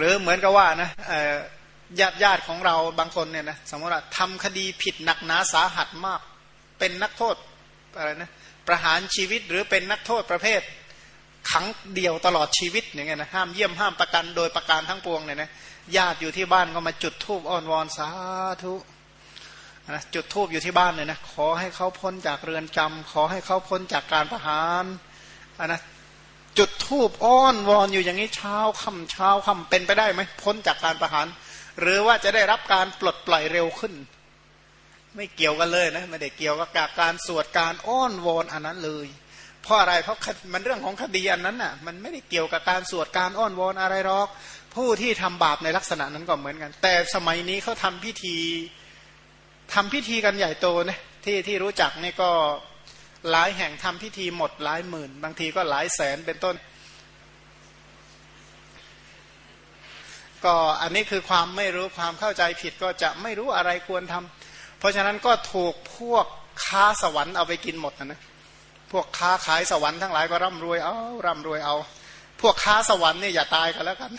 หรือเหมือนกับว่านะญาติญาติของเราบางคนเนี่ยนะสมมติว่าทำคดีผิดหนักหนาสาหัสมาก เป็นนักโทษอะไรนะประหารชีวิตหรือเป็นนักโทษประเภทขังเดียวตลอดชีวิตอย่างเงี้ยนะห้ามเยี่ยมห้ามประกันโดยประการทั้งปวงเนี่ยนะญาติอยู่ที่บ้านก็มาจุดธูปอ้อนวอนสาธุนะจุดธูปอยู่ที่บ้านเลยนะขอให้เขาพ้นจากเรือนจำขอให้เขาพ้นจากการประหารนะ จุดทูบอ้อนวอนอยู่อย่างนี้เช้าค่ำเช้าค่ำเป็นไปได้ไหมพ้นจากการประหาร หรือว่าจะได้รับการปลดปล่อยเร็วขึ้น ไม่เกี่ยวกันเลยนะไม่ได้เกี่ยวกับการสวดการอ้อนวอนอันนั้นเลย เพราะอะไรเพราะมันเรื่องของคดีอันนั้นน่ะ มันไม่ได้เกี่ยวกับการสวดการอ้อนวอนอะไรหรอก ผู้ที่ทำบาปในลักษณะนั้นก็เหมือนกัน แต่สมัยนี้เขาทำพิธีทำพิธีกันใหญ่โตนะที่ที่รู้จักนี่ก็ หลายแห่งทำพิธีหมดหลายหมื่น บางทีก็หลายแสนเป็นต้น ก็อันนี้คือความไม่รู้ความเข้าใจผิดก็จะไม่รู้อะไรควรทำเพราะฉะนั้นก็ถูกพวกค้าสวรรค์เอาไปกินหมดนะนะพวกค้าขายสวรรค์ทั้งหลายก็ร่ำรวยเอาร่ำรวยเอา พวกค้าสวรรค์เนี่ยอย่าตายกันแล้วกัน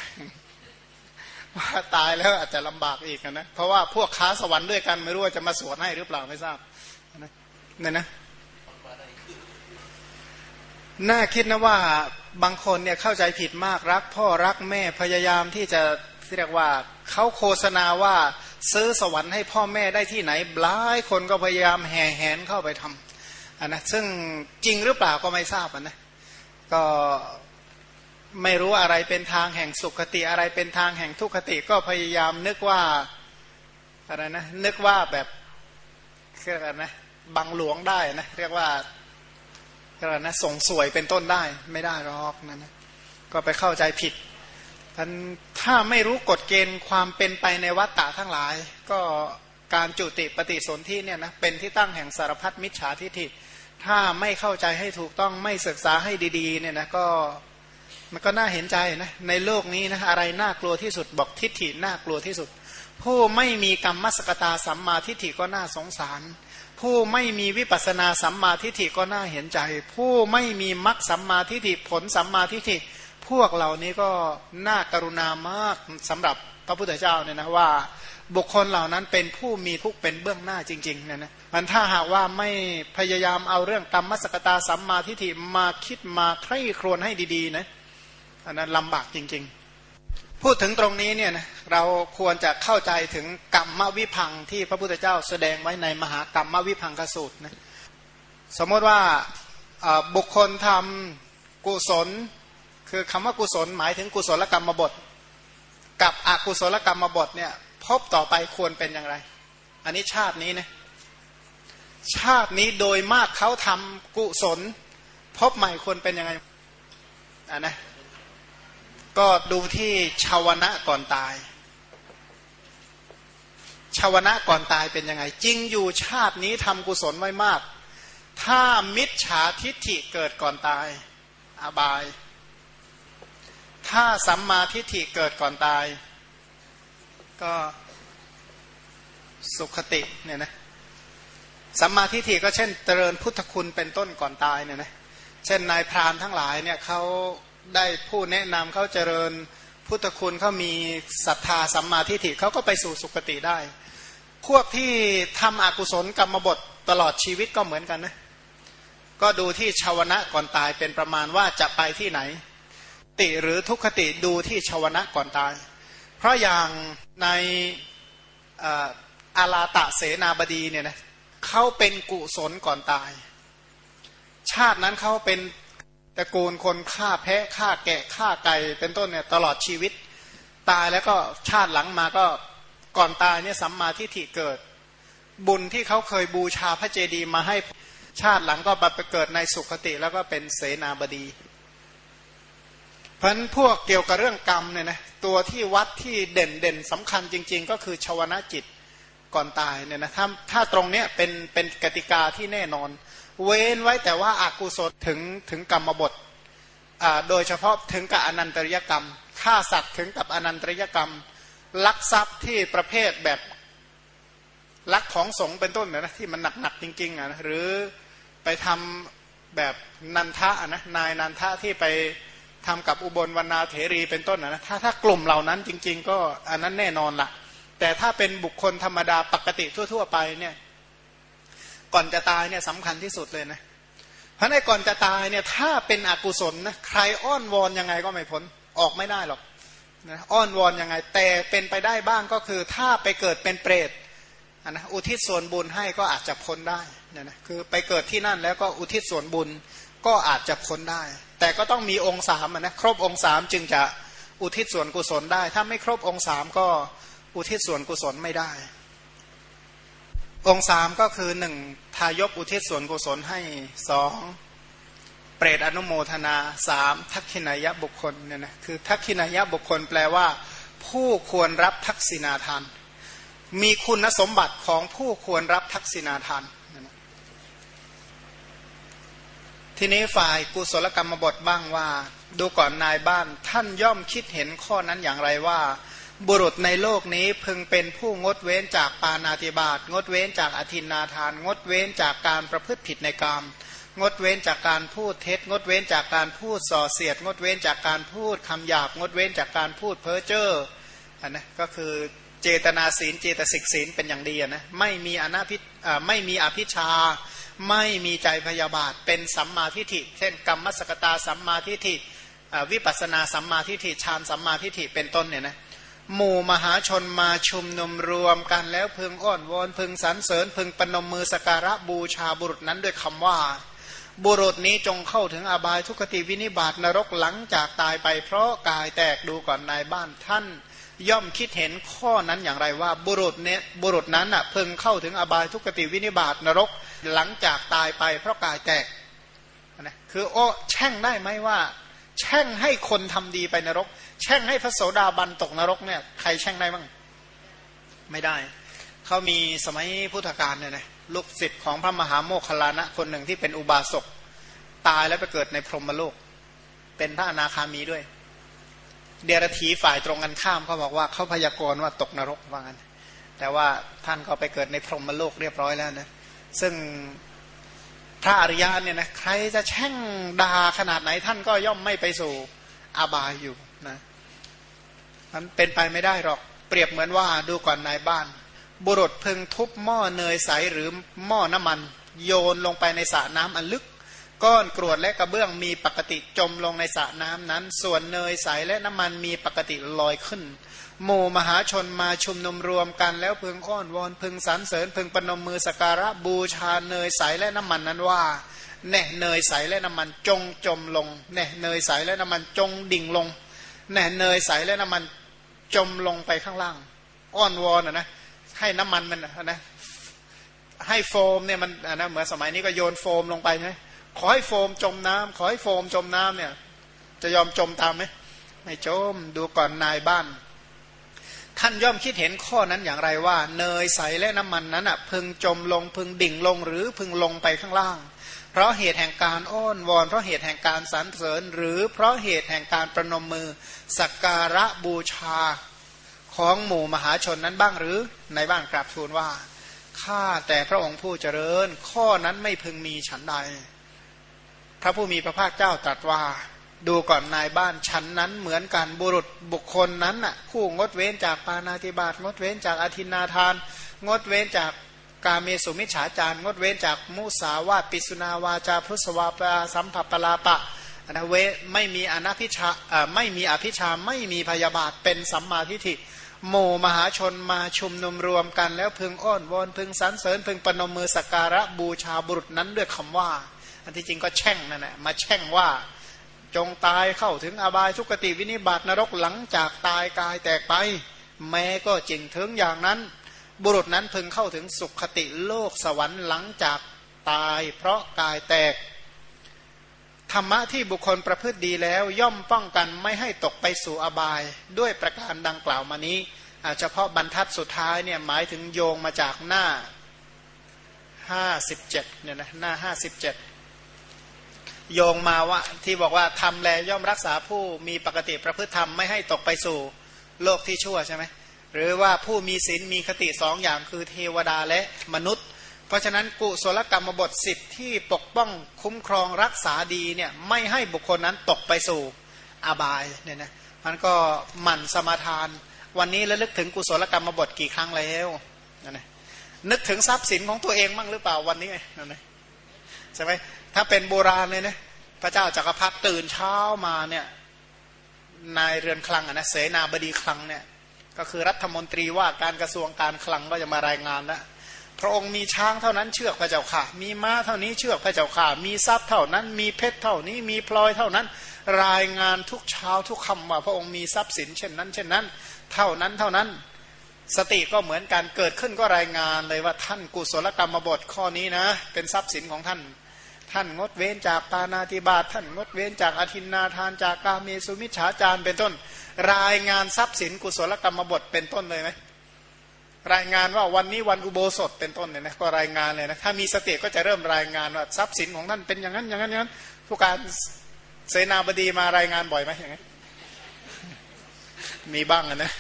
ว่าตายแล้วอาจจะลำบากอีกนะเพราะว่าพวกค้าสวรรค์ด้วยกันไม่รู้ว่าจะมาสวดให้หรือเปล่าไม่ทราบนะเนี่ยนะ น่าคิดนะว่าบางคนเนี่ยเข้าใจผิดมากรัก พ่อรักแม่พยายามที่จะเรียกว่าเขาโฆษณาว่าซื้อสวรรค์ให้พ่อแม่ได้ที่ไหนหลายคนก็พยายามแห่แหนเข้าไปทำอันนะซึ่งจริงหรือเปล่าก็ไม่ทราบนะก็ไม่รู้อะไรเป็นทางแห่งสุขติอะไรเป็นทางแห่งทุกขติก็พยายามนึกว่าอะไรนะนึกว่าแบบเรียกอะไรนะบังหลวงได้นะเรียกว่า ก็นะส่งสวยเป็นต้นได้ไม่ได้หรอกนั่นนะก็ไปเข้าใจผิดท่านถ้าไม่รู้กฎเกณฑ์ความเป็นไปในวัฏฏะทั้งหลาย ก็การจุติปฏิสนธิเนี่ยนะเป็นที่ตั้งแห่งสารพัดมิจฉาทิฏฐิถ้าไม่เข้าใจให้ถูกต้องไม่ศึกษาให้ดีๆเนี่ยนะก็มันก็น่าเห็นใจนะในโลกนี้นะอะไรน่ากลัวที่สุดบอกทิฏฐิน่ากลัวที่สุด ผู้ไม่มีกรรมมสกตาสัมมาทิฏฐิก็น่าสงสาร ผู้ไม่มีวิปัสนาสัมมาทิฏฐิก็น่าเห็นใจ ผู้ไม่มีมรรคสัมมาทิฏฐิผลสัมมาทิฏฐิพวกเหล่านี้ก็น่ากรุณามากสำหรับพระพุทธเจ้าเนี่ยนะว่า บุคคลเหล่านั้นเป็นผู้มีทุกเป็นเบื้องหน้าจริงๆเนี่ยนะมันถ้าหากว่าไม่พยายามเอาเรื่องกรรมมสกตาสัมมาทิฏฐิมาคิดมาใคร่ครวญให้ดีๆนะอันนั้นลำบากจริง ๆ พูดถึงตรงนี้เนี่ยนะเราควรจะเข้าใจถึงกรรมวิพังที่พระพุทธเจ้าแสดงไว้ในมหากรรมวิพังกสูตรนะสมมติว่าบุคคลทำกุศล คือคำว่ากุศลหมายถึงกุศลกรรมบท กับอกุศลกรรมบทเนี่ยพบต่อไปควรเป็นอย่างไร อันนี้ชาตินี้นะชาตินี้โดยมากเขาทำกุศล พบใหม่ควรเป็นยังไงอ่านะ ก็ดูที่ชาวนะก่อนตาย ชาวนะก่อนตายเป็นยังไง จริงอยู่ชาตินี้ทำกุศลไว้มาก ถ้ามิจฉาทิฏฐิเกิดก่อนตายอาบาย ถ้าสัมมาทิฏฐิเกิดก่อนตาย ก็สุขติเนี่ยนะสัมมาทิฏฐิก็เช่นเจริญพุทธคุณเป็นต้นก่อนตายเนี่ยนะเช่นนายพรานทั้งหลายเนี่ยเขา ได้ผู้แนะนำเขาเจริญ พุทธคุณเขามีศรัทธาสัมมาทิฏฐิเขาก็ไปสู่สุคติได้ พวกที่ทำอกุศลกรรมบทตลอดชีวิตก็เหมือนกันนะ ก็ดูที่ชาวนะก่อนตายเป็นประมาณว่าจะไปที่ไหน ติหรือทุกขติดูที่ชาวนะก่อนตาย เพราะอย่างในอาลาตะเสนาบดีเนี่ยนะเขาเป็นกุศลก่อนตาย ชาตินั้นเขาเป็น ระกูลคนฆ่าแพะฆ่าแกะฆ่าไก่เป็นต้นเนี่ยตลอดชีวิต ตายแล้วก็ชาติหลังมาก็ก่อนตายเนี่ยสัมมาทิฏฐิเกิด บุญที่เขาเคยบูชาพระเจดีย์มาให้ชาติหลังก็ไปเกิดในสุคติแล้วก็เป็นเสนาบดี เพราะนั้นพวกเกี่ยวกับเรื่องกรรมเนี่ยนะตัวที่วัดที่เด่นเด่นสำคัญจริง ๆ ก็คือชวนาจิตก่อนตายเนี่ยนะถ้าถ้าตรงเนี้ยเป็นเป็นกติกาที่แน่นอน เว้นไว้แต่ว่าอากุศลถึงถึงกรรมบทโดยเฉพาะถึงกับอนันตริยกรรมฆ่าสัตว์ถึงกับอนันตริยกรรม ลักทรัพย์ที่ประเภทแบบลักของสงเป็นต้นนะที่มันหนักๆจริงๆอะหรือไปทำแบบนันทะนะนายนันทะที่ไปทำกับอุบลวรรณาเถรีเป็นต้นนะถ้าถ้ากลุ่มเหล่านั้นจริง ๆ ก็อันนั้นแน่นอนละแต่ถ้าเป็นบุคคลธรรมดาปกติทั่ว ๆ ไปเนี่ย ก่อนจะตายเนี่ยสำคัญที่สุดเลยนะเพราะในก่อนจะตายเนี่ยถ้าเป็นอกุศลนะใครอ้อนวอนยังไงก็ไม่พ้นออกไม่ได้หรอกนะอ้อนวอนยังไงแต่เป็นไปได้บ้างก็คือถ้าไปเกิดเป็นเปรตนะอุทิศส่วนบุญให้ก็อาจจะพ้นได้นะนะคือไปเกิดที่นั่นแล้วก็อุทิศส่วนบุญก็อาจจะพ้นได้ แต่ก็ต้องมีองค์สามนะครบองค์สามจึงจะอุทิศส่วนกุศลได้ ถ้าไม่ครบองค์สามก็อุทิศส่วนกุศลไม่ได้ องค์สามก็คือหนึ่งทายกอุทิศส่วนกุศลให้สองเปรตอนุโมทนาสามทักขินายะบุคคลเนี่ยนะคือทักขินายะบุคคลแปลว่า ผู้ควรรับทักษิณาทาน มีคุณสมบัติของผู้ควรรับทักษิณาทานทีนี้ฝ่ายกุศลกรรมบทบ้างว่า ดูก่อนนายบ้านท่านย่อมคิดเห็นข้อนั้นอย่างไรว่า บุรุษในโลกนี้พึงเป็นผู้งดเว้นจากปานาติบาตงดเว้นจากอธินนาทาน งดเว้นจากการประพฤติผิดในกรรมงดเว้นจากการพูดเท็จ งดเว้นจากการพูดส่อเสียด งดเว้นจากการพูดคำหยาบ งดเว้นจากการพูดเพ้อเจ้ออันนะก็คือเจตนาศีลเจตสิกศีลเป็นอย่างดีนะไม่มีอนาพิไม่มีอภิชา ไม่มีใจพยาบาท เป็นสัมมาทิฏฐิเช่นกรรมสกตาสัมมาทิฏฐิวิปัสนาสัมมาทิฏฐิฌานสัมมาทิฏฐิเป็นต้นเนี่ยนะ หมู่มหาชนมาชุมนุมรวมกันแล้วพึงอ้อนวอนพึงสรรเสริญพึงปนมมือสการะบูชาบุรุษนั้นด้วยคำว่า บุรุษนี้จงเข้าถึงอบายทุกติวินิบาตนรกหลังจากตายไป เพราะกายแตกดูก่อนนายบ้านท่าน ย่อมคิดเห็นข้อนั้นอย่างไรว่าบุรุษเนี่ยบุรุษนั้นอะเพิ่งเข้าถึงอบายทุกติวินิบาตนรกหลังจากตายไป เพราะกายแตกนะคือโอ้แช่งได้ไหมว่า แช่งให้คนทำดีไปนรก แช่งให้พระโสดาบันตกนรกเนี่ยใครแช่งได้บ้างไม่ได้ เขามีสมัยพุทธกาลเนี่ยนะลูกศิษย์ของพระมหาโมคคลานะคนหนึ่งที่เป็นอุบาสกตายแล้วไปเกิดในพรหมโลก เป็นพระอนาคามีด้วย เดรธีฝ่ายตรงกันข้ามเขาบอกว่าเขาพยากรณ์ว่าตกนรกว่างั้นแต่ว่าท่านก็ไปเกิดในพรหมโลกเรียบร้อยแล้วนะซึ่งพระอริยะเนี่ยนะใครจะแช่งด่าขนาดไหนท่านก็ย่อมไม่ไปสู่อาบายอยู่นะ มันเป็นไปไม่ได้หรอก เปรียบเหมือนว่าดูก่อนนายบ้าน บุรุษพึงทุบหม้อเนยใสหรือหม้อน้ำมัน โยนลงไปในสระน้ำอันลึก ก้อนกรวดและกระเบื้องมีปกติจมลงในสระน้ำนั้น ส่วนเนยใสและน้ำมันมีปกติลอยขึ้นหมู่มหาชนมาชุมนุมรวมกันแล้วพึงอ้อนวอนพึงสรรเสริญพึงปนมมือสการะบูชาเนยใสและน้ำมันนั้นว่าแน่เนยใสและน้ำมันจงจมลงแน่เนยใสและน้ำมันจงดิ่งลงแน่เนยใสและน้ำมัน จมลงไปข้างล่าง อ้อนวอนนะให้น้ำมันมันนะให้โฟมเนี่ยมันนะเหมือนสมัยนี้ก็โยนโฟมลงไปใช่ไหมขอให้โฟมจมน้ำขอให้โฟมจมน้ำเนี่ย จะยอมจมตามไหมไม่จมดูก่อนนายบ้าน ท่านย่อมคิดเห็นข้อนั้นอย่างไรว่า เนยใสและน้ำมันนั้นอะพึงจมลงพึงดิ่งลงหรือพึงลงไปข้างล่าง เพราะเหตุแห่งการอ้อนวอน เพราะเหตุแห่งการสรรเสริญ หรือเพราะเหตุแห่งการประนมมือสักการะบูชาของหมู่มหาชนนั้นบ้างหรือในบ้านกราบทูลว่าข้าแต่พระองค์ผู้เจริญ ข้อนั้นไม่พึงมีฉันใด พระผู้มีพระภาคเจ้าตรัสว่า ดูก่อนนายบ้านชั้นนั้นเหมือนกันบุรุษบุคคลนั้นน่ะผู้งดเว้นจากปานาติบาตงดเว้นจากอธินาทาน งดเว้นจาก กาเมสุมิฉาจารงดเว้นจากมุสาวาปิสุนาวาจาพุสวาปาสัมผัปลาปะนะเวไม่มีอนัพิชาไม่มีอภิชาไม่มีพยาบาทเป็นสัมมาทิฏฐิโมมหาชนมาชุมนุมรวมกันแล้วพึงอ้อนวอนพึงสรรเสริญพึงปนมมือสักการะบูชาบุรุษนั้นด้วยคำว่า อันที่จริงก็แช่งนั่นแหละมาแช่งว่าจงตายเข้าถึงอบายทุกติวินิบาตนรกหลังจากตายกายแตกไป แม้ก็จริงถึงอย่างนั้น บุรุษนั้นพึงเข้าถึงสุขติโลกสวรรค์หลังจากตายเพราะกายแตก ธรรมะที่บุคคลประพฤติดีแล้วย่อมป้องกันไม่ให้ตกไปสู่อบายด้วยประการดังกล่าวมานี้เฉพาะบรรทัดสุดท้ายเนี่ยหมายถึงโยงมาจากหน้า 57เนี่ยนะหน้า 57 โยงมาว่าที่บอกว่าทำแลย่อมรักษาผู้มีปกติประพฤติธรรมไม่ให้ตกไปสู่โลกที่ชั่วใช่ไหม หรือว่าผู้มีศีลมีคติสองอย่างคือเทวดาและมนุษย์ เพราะฉะนั้นกุศลกรรมบทสิบที่ปกป้องคุ้มครองรักษาดีเนี่ยไม่ให้บุคคลนั้นตกไปสู่อาบายเนี่ยนะมันก็หมั่นสมาทาน วันนี้ระลึกถึงกุศลกรรมบทกี่ครั้งแล้วนั่นนะนึกถึงทรัพย์สินของตัวเองบ้างหรือเปล่าวันนี้นั่นนะใช่ไหมถ้าเป็นโบราณเลยนะพระเจ้าจักรพรรดิตื่นเช้ามาเนี่ยนายเรือนคลังนะเสนาบดีคลังเนี่ย ก็คือรัฐมนตรีว่าการกระทรวงการคลังก็จะมารายงานแล้วพระองค์มีช้างเท่านั้นเชือกพระเจ้าค่ะ มีม้าเท่านี้เชือกพระเจ้าค่ะ มีทรัพย์เท่านั้น มีเพชรเท่านี้ มีพลอยเท่านั้น รายงานทุกเช้าทุกคำว่าพระองค์มีทรัพย์สินเช่นนั้น เช่นนั้น เท่านั้นเท่านั้น สติก็เหมือนการเกิดขึ้นก็รายงานเลยว่าท่านกุศลกรรมบทข้อนี้นะ เป็นทรัพย์สินของท่าน ท่านงดเว้นจากปานาติบาตท่านงดเว้นจากอธินนาทานจากกาเมสุมิชฌาจารเป็นต้น รายงานทรัพย์สินกุศลกรรมบทเป็นต้นเลยไหมรายงานว่าวันนี้วันอุโบสถเป็นต้นเนี่ยนะก็รายงานเลยนะถ้ามีสติก็จะเริ่มรายงานว่าทรัพย์สินของท่านเป็นอย่างนั้นอย่างนั้นอย่างนั้นผู้การเสนาบดีมารายงานบ่อยไหมอย่างนี้มีบ้างนะ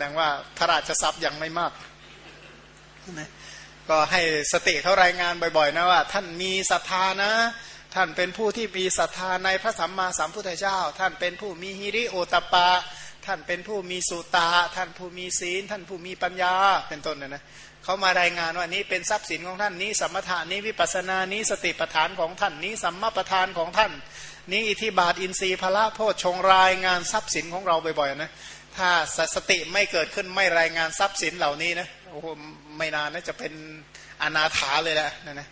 ดังว่าพระราชทรัพย์ยังไม่มากนะก็ให้สติเขารายงานบ่อยๆนะว่า ท่านมีศรัทธานะ ท่านเป็นผู้ที่มีศรัทธาในพระสัมมาสัมพุทธเจ้า ท่านเป็นผู้มีฮิริโอตปา ท่านเป็นผู้มีสุตา ท่านผู้มีศีล ท่านผู้มีปัญญาเป็นต้นนะนะเขามารายงานว่านี้เป็นทรัพย์สินของท่านนี้ สมถานี้วิปัสนานี้สติปัฏฐานของท่านนี้สัมมาประธานของท่าน นี้อิทิบาทอินทรีย์พละโพชฌงรายงานทรัพย์สินของเราบ่อยๆนะถ้าสติไม่เกิดขึ้นไม่รายงานทรัพย์สินเหล่านี้นะโอ้โหไม่นานนะจะเป็นอนาถาเลยแหละนะนะ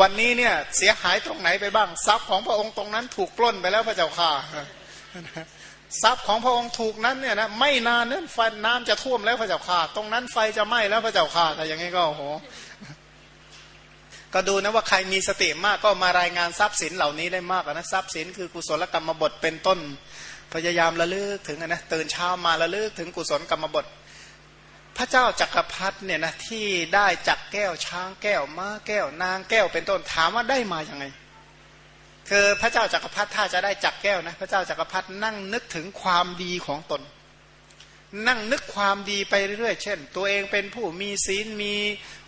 วันนี้เนี่ยเสียหายตรงไหนไปบ้าง ทรัพย์ของพระองค์ตรงนั้นถูกปล้นไปแล้วพระเจ้าค่ะทรัพย์ของพระองค์ถูกนั้นเนี่ยนะไม่นานนั้นไฟน้ำจะท่วมแล้วพระเจ้าค่ะ ตรงนั้นไฟจะไหม้แล้วพระเจ้าค่ะแต่อย่างนี้ก็โอ้โหก็ดูนะว่าใครมีสติมากก็มารายงานทรัพย์สินเหล่านี้ได้มากนะทรัพย์สินคือกุศลกรรมบทเป็นต้น พยายามระลึกถึงนะตื่นเช้ามาระลึกถึงกุศลกรรมบท พระเจ้าจักรพรรดิเนี่ยนะที่ได้จักแก้วช้างแก้วม้าแก้วนางแก้วเป็นต้นถามว่าได้มาอย่างไง คือพระเจ้าจักรพรรดิถ้าจะได้จักแก้วนะพระเจ้าจักรพรรดินั่งนึกถึงความดีของตน นั่งนึกความดีไปเรื่อยๆเช่น ตัวเองเป็นผู้มีศีลมี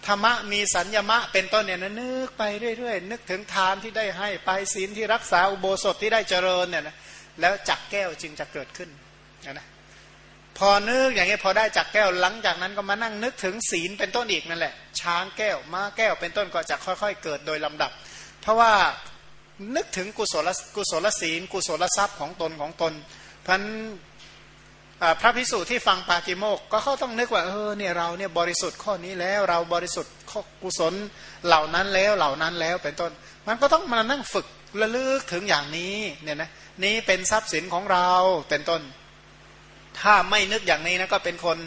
ธรรมะมีสัญญมะ เป็นต้นเนี่ยนะนึกไปเรื่อยๆนึกถึงทานที่ได้ให้ไปศีลที่รักษาอุโบสถที่ได้เจริญเนี่ยนะแล้วจักแก้วจึงจะเกิดขึ้นนะ พอนึกอย่างนี้พอได้จากแก้วหลังจากนั้นก็มานั่งนึกถึงศีลเป็นต้นอีกนั่นแหละ ช้างแก้วม้าแก้วเป็นต้นก็จะค่อย ๆ เกิดโดยลำดับ เพราะว่านึกถึงกุศลกุศลศีล กุศลทรัพย์ของตนของตนพันพระพิสุที่ฟังปาจิโมกก็เขาต้องนึกว่าเออเนี่ยเราเนี่ยบริสุทธิ์ข้อนี้แล้วเราบริสุทธิ์กุศลเหล่านั้นแล้วเหล่านั้นแล้วเป็นต้น มันก็ต้องมานั่งฝึกระลึกถึงอย่างนี้เนี่ยนะนี้เป็นทรัพย์สินของเราเป็นต้น ถ้าไม่นึกอย่างนี้นะก็เป็นคน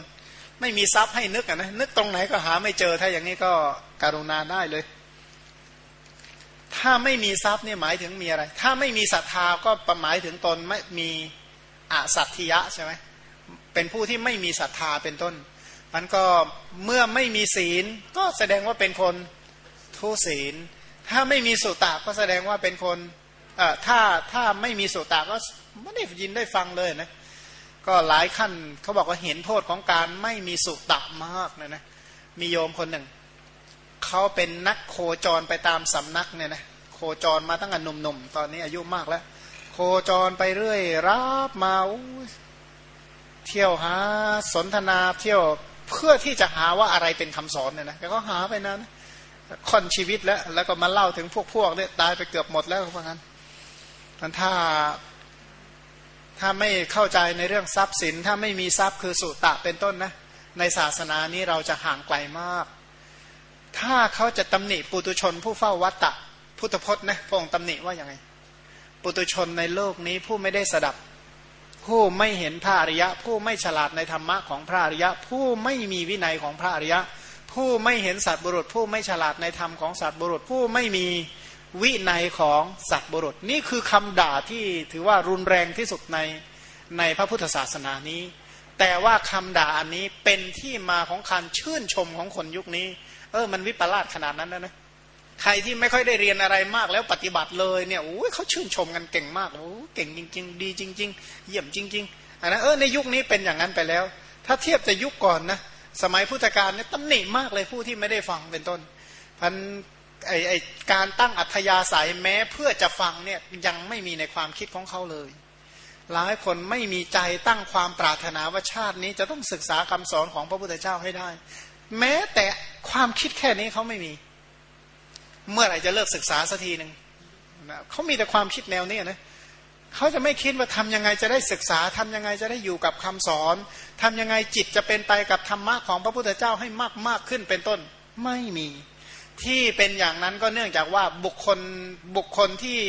ไม่มีทรัพย์ให้นึกนะนึกตรงไหนก็หาไม่เจอถ้าอย่างนี้ก็การุณาได้เลย ถ้าไม่มีทรัพย์เนี่ยหมายถึงมีอะไร ถ้าไม่มีศรัทธาก็ประหมายถึงตนไม่มีอสัตถิยะใช่ไหมเป็นผู้ที่ไม่มีศรัทธาเป็นต้น มันก็เมื่อไม่มีศีลก็แสดงว่าเป็นคนทุศีล ถ้าไม่มีสุตาก็แสดงว่าเป็นคนเอ่อถ้าถ้าไม่มีสุตาก็ไม่ได้ยินได้ฟังเลยนะ ก็หลายขั้นเขาบอกว่าเห็นโทษของการไม่มีสุตะมากเลยนะมีโยมคนหนึ่งเขาเป็นนักโคจรไปตามสำนักเนี่ยนะโคจรมาตั้งแต่หนุ่มๆตอนนี้อายุมากแล้ว โคจรไปเรื่อยรับมาเที่ยวหาสนทนาเที่ยวเพื่อที่จะหาว่าอะไรเป็นคำสอนเนี่ยนะแกก็หาไปนั้นค่อนชีวิตแล้ว แล้วก็มาเล่าถึงพวกพวกเนี่ยตายไปเกือบหมดแล้วเพราะงั้นมันถ้า ถ้าไม่เข้าใจในเรื่องทรัพย์สิน ถ้าไม่มีทรัพย์คือสุตะเป็นต้นนะ ในศาสนานี้เราจะห่างไกลมาก ถ้าเขาจะตำหนิปุตุชนผู้เฝ้าวัตตะ พุทธพจน์นะพระองค์ตำหนิว่าอย่างไง ปุตุชนในโลกนี้ผู้ไม่ได้สดับ ผู้ไม่เห็นพระอริยะ ผู้ไม่ฉลาดในธรรมะของพระอริยะ ผู้ไม่มีวินัยของพระอริยะ ผู้ไม่เห็นสัตว์บุรุษ ผู้ไม่ฉลาดในธรรมของสัตว์บุรุษ ผู้ไม่มี วินัยของสัตว์บุรุษ นี่คือคำด่าที่ถือว่ารุนแรงที่สุดในในพระพุทธศาสนานี้ แต่ว่าคำด่าอันนี้เป็นที่มาของการชื่นชมของคนยุคนี้ เออ มันวิปลาสขนาดนั้นนะนะใครที่ไม่ค่อยได้เรียนอะไรมากแล้วปฏิบัติเลยเนี่ยโอ้ยเขาชื่นชมกันเก่งมากโอ้เก่งจริง ๆ ดีจริง ๆ เยี่ยมจริงๆอันนั้นเออในยุคนี้เป็นอย่างนั้นไปแล้ว ถ้าเทียบแต่ยุคก่อนนะสมัยพุทธกาลเนี่ยตำหนิมากเลยผู้ที่ไม่ได้ฟังเป็นต้นพัน ไอไอการตั้งอัธยาศัยแม้เพื่อจะฟังเนี่ยยังไม่มีในความคิดของเขาเลยหลายคนไม่มีใจตั้งความปรารถนาว่าชาตินี้จะต้องศึกษาคำสอนของพระพุทธเจ้าให้ได้ แม้แต่ความคิดแค่นี้เขาไม่มี เมื่อไหร่จะเลิกศึกษาสักทีหนึ่งนะเขามีแต่ความคิดแนวนี้นะเขาจะไม่คิดว่าทำยังไงจะได้ศึกษาทำยังไงจะได้อยู่กับคำสอนทำยังไงจิตจะเป็นไปกับธรรมะของพระพุทธเจ้าให้มากมากขึ้นเป็นต้น ไม่มี ที่เป็นอย่างนั้นก็เนื่องจากว่าบุคคลบุคคลที่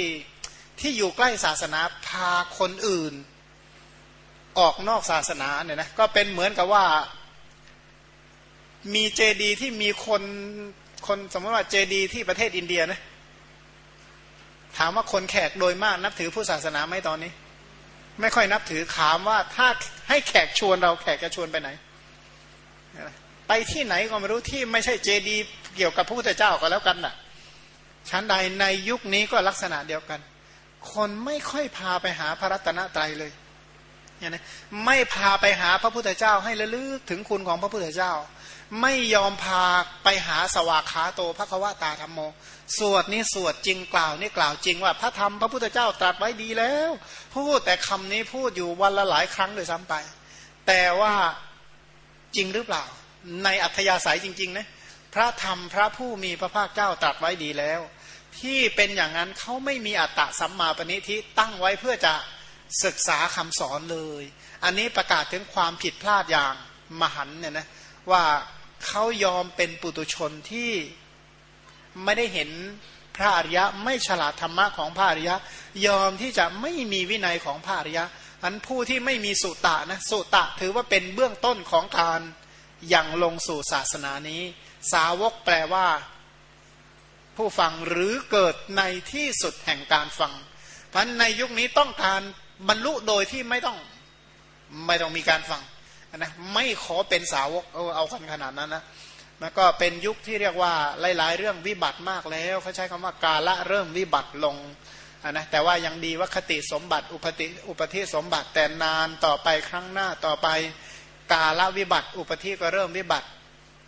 ที่อยู่ใกล้ศาสนาพาคนอื่น ออกนอกศาสนาเนี่ยนะก็เป็นเหมือนกับว่ามีเจดีที่มีคนคนสมมติว่าเจดีที่ประเทศอินเดียนะถามว่าคนแขกโดยมากนับถือผู้ศาสนาไหมตอนนี้ ไม่ค่อยนับถือถามว่าถ้าให้แขกชวนเราแขกจะชวนไปไหน ไปที่ไหนก็ไม่รู้ที่ไม่ใช่เจดีเกี่ยวกับพระพุทธเจ้าก็แล้วกันน่ะชั้นใดในยุคนี้ก็ลักษณะเดียวกัน คนไม่ค่อยพาไปหาพระรัตนตรัยเลยเนี่ยนะไม่พาไปหาพระพุทธเจ้าให้ระลึกถึงคุณของพระพุทธเจ้า ไม่ยอมพาไปหาสวากขาโตพระควตาธรรมโม สวดนี่สวดจริงกล่าวนี่กล่าวจริงว่าพระธรรมพระพุทธเจ้าตรัสไว้ดีแล้ว พูดแต่คำนี้พูดอยู่วันละหลายครั้งเลยซ้ำไป แต่ว่าจริงหรือเปล่า ในอัธยาศัยจริงๆนะพระธรรมพระผู้มีพระภาคเจ้าตรัสไว้ดีแล้ว ที่เป็นอย่างนั้นเขาไม่มีอัตตะสัมมาปณิทิตั้งไว้เพื่อจะศึกษาคำสอนเลย อันนี้ประกาศถึงความผิดพลาดอย่างมหันเนี่ยนะว่าเขายอมเป็นปุตุชนที่ไม่ได้เห็นพระอริยะไม่ฉลาดธรรมะของพระอริยะ ยอมที่จะไม่มีวินัยของพระอริยะอันผู้ที่ไม่มีสุตะนะสุตะถือว่าเป็นเบื้องต้นของการ ยังลงสู่ศาสนานี้ สาวกแปลว่า ผู้ฟังหรือเกิดในที่สุดแห่งการฟัง เพราะในยุคนี้ต้องการบรรลุโดยที่ไม่ต้องไม่ต้องมีการฟังนะไม่ขอเป็นสาวกเอาเอากันขนาดนั้นนะมันก็เป็นยุคที่เรียกว่าหลาย ๆ เรื่องวิบัติมากแล้วเขาใช้คำว่ากาละเริ่มวิบัติลงนะแต่ว่ายังดีว่าคติสมบัติอุปติอุปธิสมบัติแต่นานต่อไปครั้งหน้าต่อไป กาละวิบัติ อุปธิก็เริ่มวิบัติ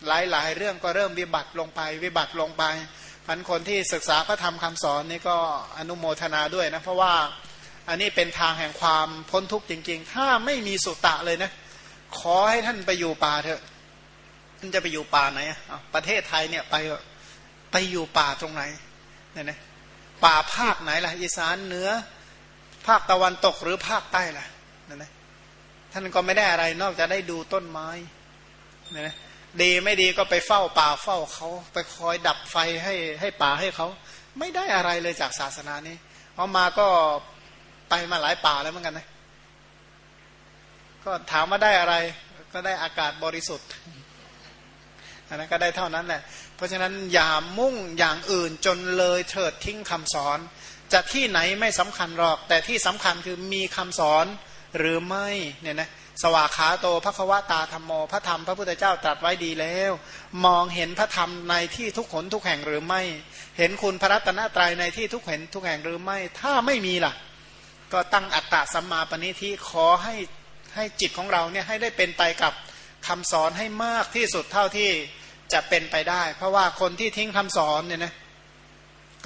หลายหลายเรื่องก็เริ่มวิบัติลงไป วิบัติลงไปพันคนที่ศึกษาพระธรรมคำสอนนี่ก็อนุโมทนาด้วยนะ เพราะว่าอันนี้เป็นทางแห่งความพ้นทุกข์จริง ๆ ถ้าไม่มีสุตะเลยนะ ขอให้ท่านไปอยู่ป่าเถอะท่านจะไปอยู่ป่าไหนอะประเทศไทยเนี่ยไปไปอยู่ป่าตรงไหนเนี่ยนะป่าภาคไหนล่ะอีสานเหนือ ภาคตะวันตกหรือภาคใต้ล่ะ ท่านก็ไม่ได้อะไรนอกจากได้ดูต้นไม้เนี่ยนะดีไม่ดีก็ไปเฝ้าป่าเฝ้าเขา ไปคอยดับไฟให้ให้ป่าให้เขา ไม่ได้อะไรเลยจากศาสนานี้พอมาก็ไปมาหลายป่าแล้วเหมือนกันนะก็ถามว่าได้อะไร ก็ได้อากาศบริสุทธิ์อันนั้นก็ได้เท่านั้นแหละเพราะฉะนั้นอย่ามุ่งอย่างอื่นจนเลยเถิดทิ้งคำสอน จะที่ไหนไม่สำคัญหรอก แต่ที่สำคัญคือมีคำสอน หรือไม่เนี่ยนะสวากขาโตพระควตาธรรมโมพระธรรมพระพุทธเจ้าตรัสไว้ดีแล้ว มองเห็นพระธรรมในที่ทุกขนทุกแห่งหรือไม่ เห็นคุณพระรัตนตรัยในที่ทุกเห็นทุกแห่งหรือไม่ ถ้าไม่มีล่ะ ก็ตั้งอัตตะสัมมาปณิทิขอให้ให้จิตของเราเนี่ยให้ได้เป็นไปกับคำสอนให้มากที่สุดเท่าที่จะเป็นไปได้ เพราะว่าคนที่ทิ้งคำสอนเนี่ยนะ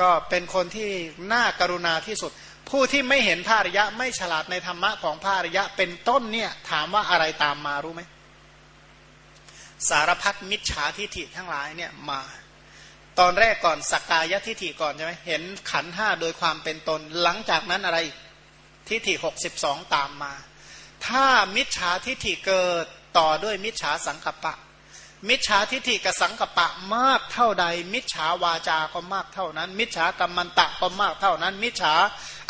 ก็เป็นคนที่น่ากรุณาที่สุด ผู้ที่ไม่เห็นพระอริยะไม่ฉลาดในธรรมะของพระอริยะเป็นต้นเนี่ยถามว่าอะไรตามมารู้ไหมสารพัดมิจฉาทิฐิทั้งหลายเนี่ยมา ตอนแรกก่อนสักกายทิฐิก่อนใช่ไหมเห็นขันห้าโดยความเป็นตน หลังจากนั้นอะไรทิฐิหกสิบสองตามมา ถ้ามิจฉาทิฐิเกิดต่อด้วยมิจฉาสังกัปปะ มิจฉาทิฏฐิกับสังกปะมากเท่าใด มิจฉาวาจาก็มากเท่านั้น มิจฉากรรมันตะก็มากเท่านั้น มิจฉา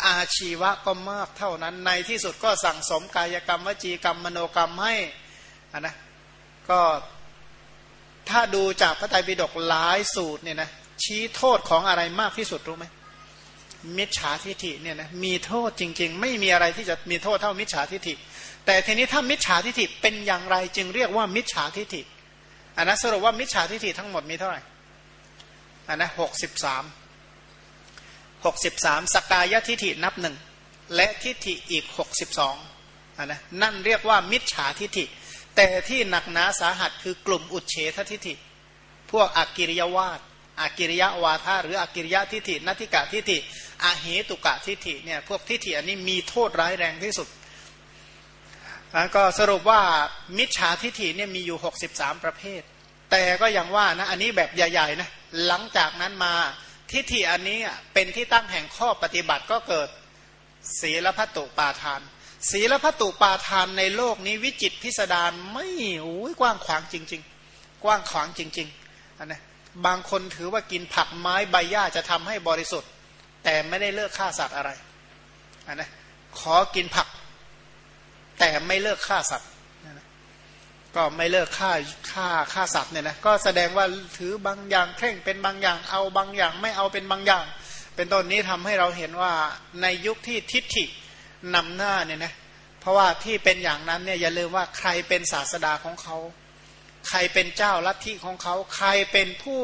อาชีวะก็มากเท่านั้น ในที่สุดก็สั่งสมกายกรรมวจีกรรมมโนกรรมให้อะนะก็ถ้าดูจากพระไตรปิฎกหลายสูตรเนี่ยนะชี้โทษของอะไรมากที่สุดรู้ไหมมิจฉาทิฏฐิเนี่ยนะมีโทษจริง ๆ ไม่มีอะไรที่จะมีโทษเท่ามิจฉาทิฏฐิแต่ทีนี้ถ้ามิจฉาทิฏฐิเป็นอย่างไรจึงเรียกว่ามิจฉาทิฏฐิ อันนั้นสรุปว่ามิจฉาทิฏฐิทั้งหมดมีเท่าไหร่อันนั้นหกสิบสามหกสิบสามสกายทิฏฐินับหนึ่งและทิฏฐิอีกหกสิบสองอันนะนั่นเรียกว่ามิจฉาทิฏฐิ แต่ที่หนักหนาสาหัสคือกลุ่มอุเฉททิฏฐิ พวกอักกิริยวาสอากิริยะวาทะหรืออากิริยะทิฏฐินัติกะทิฏฐิอาเหตุกะทิฏฐิเนี่ยพวกทิฏฐิอันนี้มีโทษร้ายแรงที่สุด แล้วก็สรุปว่ามิจฉาทิฏฐิเนี่ยมีอยู่ 63 ประเภท แต่ก็อย่างว่านะอันนี้แบบใหญ่ๆนะหลังจากนั้นมาทิฏฐิอันนี้เป็นที่ตั้งแห่งข้อปฏิบัติก็เกิดศีลพัตุปาทาน ศีลพัตุปาทานในโลกนี้วิจิตพิสดารไม่โอ้ยกว้างขวางจริง ๆ กว้างขวางจริงๆอันนะบางคนถือว่ากินผักไม้ใบหญ้าจะทำให้บริสุทธิ์ แต่ไม่ได้เลิกฆ่าสัตว์อะไรอันนะขอกินผัก แต่ไม่เลิกฆ่าสัตว์ก็ไม่เลิกฆ่าฆ่าฆ่าสัตว์เนี่ยนะก็แสดงว่าถือบางอย่างเคร่งเป็นบางอย่าง เอาบางอย่าง ไม่เอาเป็นบางอย่าง เป็นต้นนี้ทำให้เราเห็นว่าในยุคที่ทิฏฐินำหน้าเนี่ยนะเพราะว่าที่เป็นอย่างนั้นเนี่ยอย่าลืมว่าใครเป็นศาสดาของเขา ใครเป็นเจ้าลัทธิของเขา ใครเป็นผู้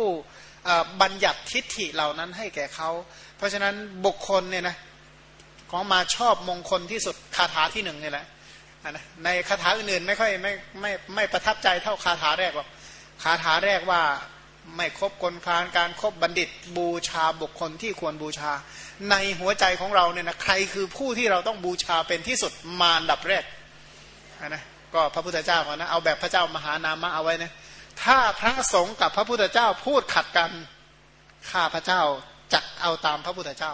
บัญญัติทิฏฐิเหล่านั้นให้แก่เขา เพราะฉะนั้นบุคคลเนี่ยนะของมาชอบมงคลที่สุดคาถาที่หนึ่งนี่แหละ ในคาถาอื่นๆไม่ค่อยไม่ไม่ไม่ประทับใจเท่าคาถาแรกหรอกคาถาแรกว่าไม่คบคนคลานการครบบัณฑิตบูชาบุคคลที่ควรบูชา ในหัวใจของเราเนี่ยนะใครคือผู้ที่เราต้องบูชาเป็นที่สุดมาดับแรกนะก็พระพุทธเจ้าก่อนนะเอาแบบพระเจ้ามหานามะเอาไว้นะถ้าพระสงฆ์กับพระพุทธเจ้าพูดขัดกันข้าพระเจ้าจักเอาตามพระพุทธเจ้า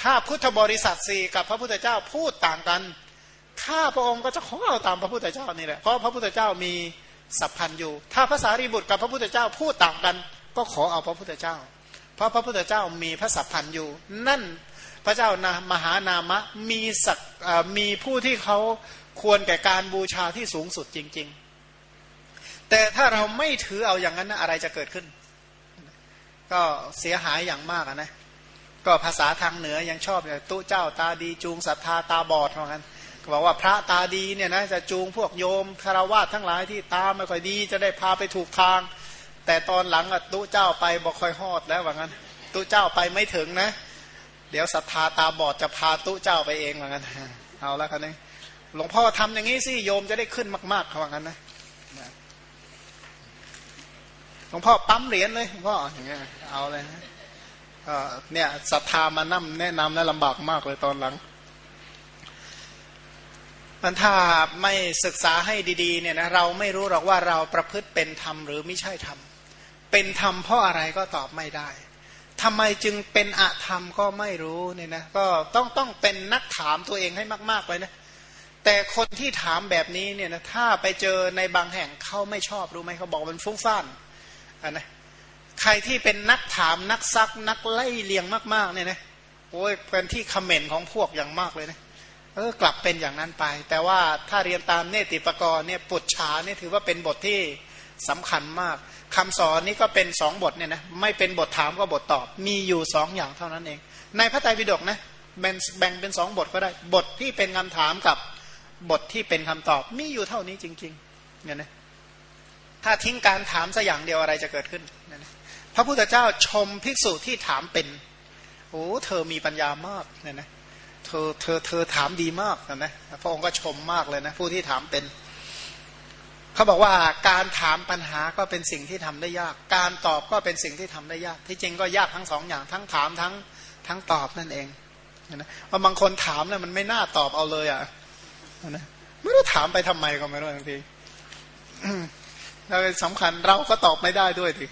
ถ้าพุทธบริษัทสี่กับพระพุทธเจ้าพูดต่างกัน ข้าพระองค์ก็จะขอเอาตามพระพุทธเจ้านี่แหละเพราะพระพุทธเจ้ามีสัพพันอยู่ ถ้าภาษารีบุตรกับพระพุทธเจ้าพูดต่างกัน ก็ขอเอาพระพุทธเจ้า เพราะพระพุทธเจ้ามีพระสัพพันอยู่ นั่นพระเจ้านามหานามะมีสักมีผู้ที่เขาควรแก่การบูชาที่สูงสุดจริง ๆ แต่ถ้าเราไม่ถือเอาอย่างนั้นอะไรจะเกิดขึ้น ก็เสียหายอย่างมากนะก็ภาษาทางเหนือยังชอบอย่างตู้เจ้าตาดีจูงศรัทธาตาบอดเหมือนกัน บอกว่าพระตาดีเนี่ยนะจะจูงพวกโยมคารวะทั้งหลายที่ตาไม่ค่อยดีจะได้พาไปถูกทาง แต่ตอนหลังตู้เจ้าไปบอกค่อยหอดแล้วว่างั้นตู้เจ้าไปไม่ถึงนะ เดี๋ยวศรัทธาตาบอดจะพาตู้เจ้าไปเองว่างั้นเอาแล้วครับนี่หลวงพ่อทำอย่างนี้สิโยมจะได้ขึ้นมากๆเขาว่างั้นนะหลวงพ่อปั๊มเหรียญเลยหลวงพ่ออย่างเงี้ยเอาเลยนะเนี่ยศรัทธามานั่มแนะนำแล้วลำบากมากเลยตอนหลัง มันถ้าไม่ศึกษาให้ดีๆเนี่ยนะเราไม่รู้หรอกว่าเราประพฤติเป็นธรรมหรือไม่ใช่ธรรม เป็นธรรมเพราะอะไรก็ตอบไม่ได้ทำไมจึงเป็นอธรรมก็ไม่รู้เนี่ยนะก็ต้องต้องเป็นนักถามตัวเองให้มากๆเลยนะแต่คนที่ถามแบบนี้เนี่ยนะถ้าไปเจอในบางแห่งเขาไม่ชอบรู้ไหมเขาบอกมันฟุ้งซ่านอะนะใครที่เป็นนักถามนักซักนักไล่เลียงมากๆเนี่ยนะโอ้ยเป็นที่คอมเมนต์ของพวกอย่างมากเลยนะ ออกลับเป็นอย่างนั้นไป แต่ว่าถ้าเรียนตามเนติปกรณ์เนี่ยปุจฉาเนี่ยถือว่าเป็นบทที่สำคัญมากคำสอนนี้ก็เป็นสองบทเนี่ยนะไม่เป็นบทถามก็บทตอบ มีอยู่สองอย่างเท่านั้นเอง ในพระไตรปิฎกนะแบ่งเป็นสองบทก็ได้ บทที่เป็นคำถามกับบทที่เป็นคำตอบมีอยู่เท่านี้จริงๆเนี่ยนะถ้าทิ้งการถามสัอย่างเดียวอะไรจะเกิดขึ้นเนี่ยนะพระพุทธเจ้าชมภิกษุที่ถามเป็นโอ้เธอมีปัญญามากเนี่ยนะ เธอเธอเธอถามดีมากนะพระองค์ก็ชมมากเลยนะผู้ที่ถามเป็นเขาบอกว่าการถามปัญหาก็เป็นสิ่งที่ทำได้ยาก การตอบก็เป็นสิ่งที่ทำได้ยาก ที่จริงก็ยากทั้งสองอย่างทั้งถามทั้งทั้งตอบนั่นเองนะว่าบางคนถามเนี่ยมันไม่น่าตอบเอาเลยอะนะไม่รู้ถามไปทำไมก็ไม่รู้บางทีแล้วสำคัญเราก็ตอบไม่ได้ด้วยที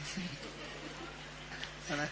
นะ